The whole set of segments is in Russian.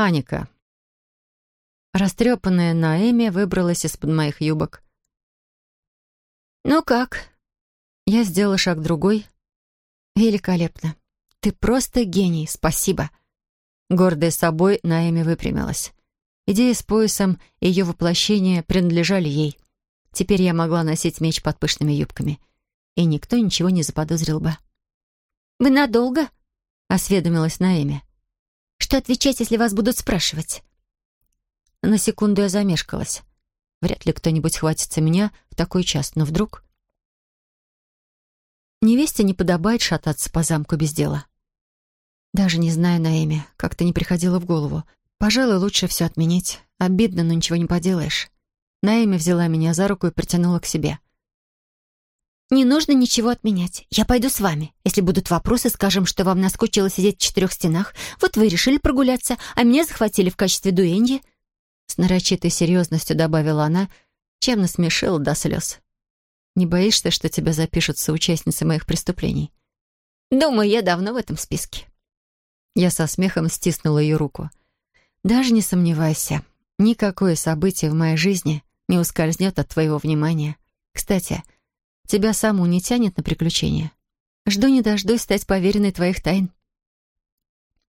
Аника. Растрепанная Наэми выбралась из-под моих юбок. «Ну как?» Я сделала шаг другой. «Великолепно. Ты просто гений. Спасибо». Гордая собой, Наэми выпрямилась. Идея с поясом и ее воплощение принадлежали ей. Теперь я могла носить меч под пышными юбками. И никто ничего не заподозрил бы. «Вы надолго?» — осведомилась Наэми. «Что отвечать, если вас будут спрашивать?» На секунду я замешкалась. Вряд ли кто-нибудь хватится меня в такой час, но вдруг... Невесте не подобает шататься по замку без дела. Даже не знаю, Наэми, как-то не приходило в голову. Пожалуй, лучше все отменить. Обидно, но ничего не поделаешь. Наэми взяла меня за руку и притянула к себе. «Не нужно ничего отменять. Я пойду с вами. Если будут вопросы, скажем, что вам наскучило сидеть в четырех стенах. Вот вы решили прогуляться, а меня захватили в качестве дуэньи». С нарочитой серьезностью добавила она, чем насмешила до слез. «Не боишься, что тебя запишут соучастницей моих преступлений?» «Думаю, я давно в этом списке». Я со смехом стиснула ее руку. «Даже не сомневайся, никакое событие в моей жизни не ускользнет от твоего внимания. Кстати, тебя саму не тянет на приключения. Жду не дождусь стать поверенной твоих тайн».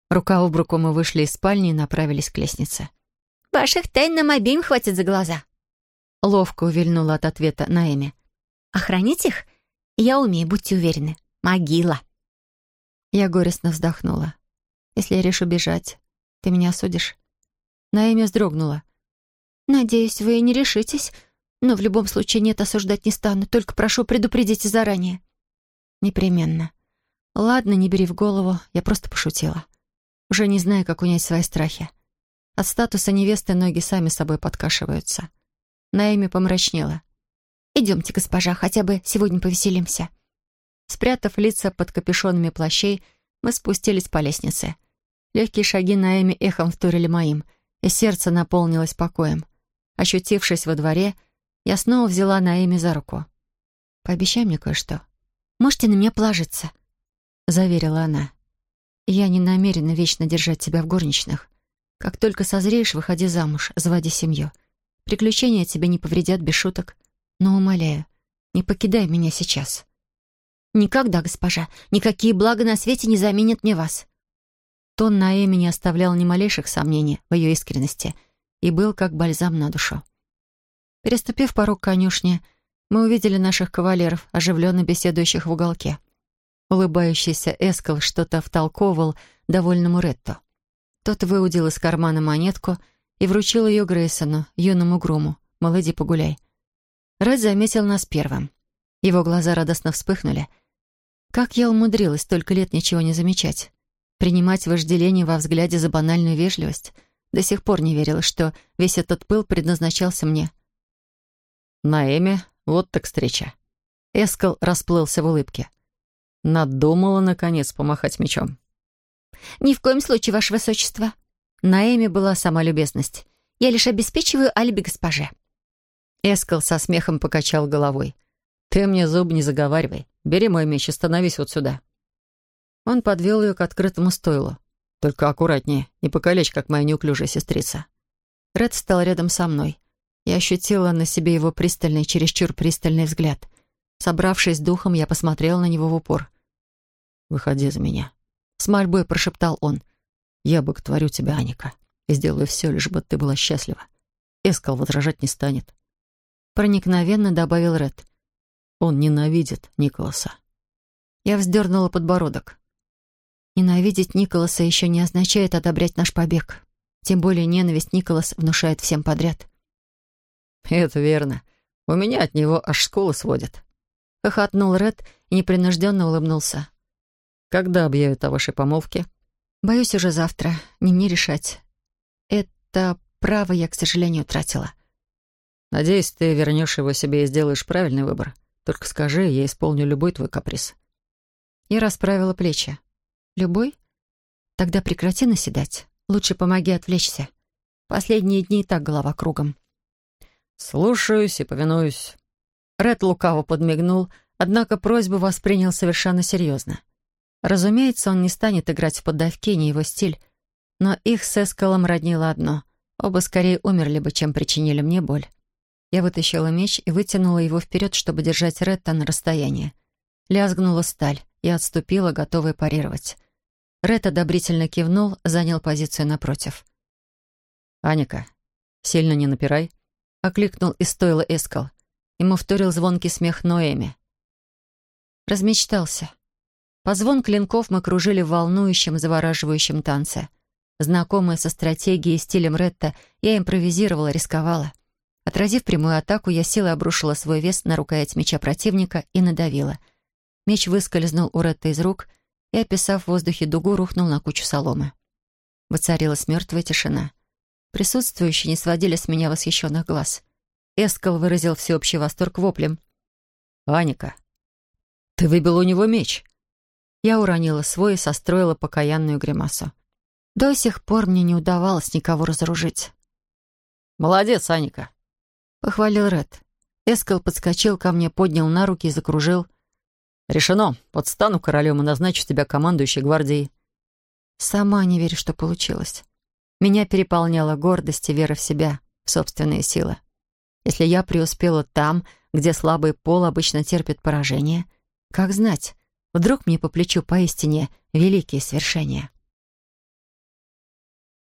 Рука об руку мы вышли из спальни и направились к лестнице. «Ваших тайн нам обеим хватит за глаза». Ловко увильнула от ответа Наэми. «Охранить их? Я умею, будьте уверены. Могила». Я горестно вздохнула. «Если я решу бежать, ты меня осудишь?» Наэми вздрогнула. «Надеюсь, вы не решитесь, но в любом случае нет, осуждать не стану. Только прошу, предупредите заранее». «Непременно. Ладно, не бери в голову, я просто пошутила. Уже не знаю, как унять свои страхи. От статуса невесты ноги сами собой подкашиваются». Наэми помрачнела. «Идемте, госпожа, хотя бы сегодня повеселимся». Спрятав лица под капюшонами плащей, мы спустились по лестнице. Легкие шаги Наэми эхом вторили моим, и сердце наполнилось покоем. Ощутившись во дворе, я снова взяла Наэми за руку. «Пообещай мне кое-что». «Можете на меня положиться», — заверила она. «Я не намерена вечно держать тебя в горничных. Как только созреешь, выходи замуж, заводи семью. Приключения тебе не повредят без шуток. Но, умоляю, не покидай меня сейчас». «Никогда, госпожа. Никакие блага на свете не заменят мне вас». Тон Наэми не оставлял ни малейших сомнений в ее искренности и был как бальзам на душу. Переступив порог конюшни, мы увидели наших кавалеров, оживленно беседующих в уголке. Улыбающийся Эскал что-то втолковывал довольному Ретто. Тот выудил из кармана монетку и вручил ее Грейсону, юному груму. «Молоди, погуляй». Ред заметил нас первым. Его глаза радостно вспыхнули. Как я умудрилась столько лет ничего не замечать? Принимать вожделение во взгляде за банальную вежливость? До сих пор не верила, что весь этот пыл предназначался мне. «Наэми, вот так встреча». Эскал расплылся в улыбке. Надумала, наконец, помахать мечом. «Ни в коем случае, Ваше Высочество». Наэми была сама любезность. «Я лишь обеспечиваю алиби госпоже». Эскал со смехом покачал головой. «Ты мне зуб не заговаривай. Бери мой меч и становись вот сюда». Он подвел ее к открытому стойлу. «Только аккуратнее, не покалечь, как моя неуклюжая сестрица». Ред стал рядом со мной. Я ощутила на себе его пристальный, чересчур пристальный взгляд. Собравшись духом, я посмотрела на него в упор. «Выходи за меня», — с мольбой прошептал он. «Я боготворю тебя, Аника, и сделаю все, лишь бы ты была счастлива. Эскал возражать не станет». Проникновенно добавил Ред. «Он ненавидит Николаса». Я вздернула подбородок. Ненавидеть Николаса еще не означает одобрять наш побег. Тем более ненависть Николас внушает всем подряд. «Это верно. У меня от него аж школа сводит». Хохотнул Ред и непринужденно улыбнулся. «Когда объявят о вашей помолвке?» «Боюсь, уже завтра. Не мне решать. Это право я, к сожалению, утратила». «Надеюсь, ты вернешь его себе и сделаешь правильный выбор. Только скажи, я исполню любой твой каприз». Я расправила плечи. «Любой? Тогда прекрати наседать. Лучше помоги отвлечься. Последние дни и так голова кругом». «Слушаюсь и повинуюсь». Ред лукаво подмигнул, однако просьбу воспринял совершенно серьезно. Разумеется, он не станет играть в поддавки, не его стиль. Но их с Эскалом роднило одно. Оба скорее умерли бы, чем причинили мне боль. Я вытащила меч и вытянула его вперед, чтобы держать Ретта на расстоянии. Лязгнула сталь. Я отступила, готовая парировать. Ред одобрительно кивнул, занял позицию напротив. «Аника, сильно не напирай», — окликнул из стойла Эскал. Ему вторил звонкий смех Ноэми. Размечтался. По звон клинков мы кружили в волнующем, завораживающем танце. Знакомая со стратегией и стилем Ретта, я импровизировала, рисковала. Отразив прямую атаку, я силой обрушила свой вес на рукоять меча противника и надавила. Меч выскользнул у Ретта из рук и, описав в воздухе дугу, рухнул на кучу соломы. Воцарилась мертвая тишина. Присутствующие не сводили с меня восхищенных глаз. Эскал выразил всеобщий восторг воплем. «Аника, ты выбил у него меч!» Я уронила свой и состроила покаянную гримасу. До сих пор мне не удавалось никого разоружить. «Молодец, Аника!» — похвалил Ред. Эскал подскочил ко мне, поднял на руки и закружил. «Решено. Вот стану королем и назначу тебя командующей гвардией». Сама не верю, что получилось. Меня переполняла гордость и вера в себя, в собственные силы. Если я преуспела там, где слабый пол обычно терпит поражение, как знать, вдруг мне по плечу поистине великие свершения.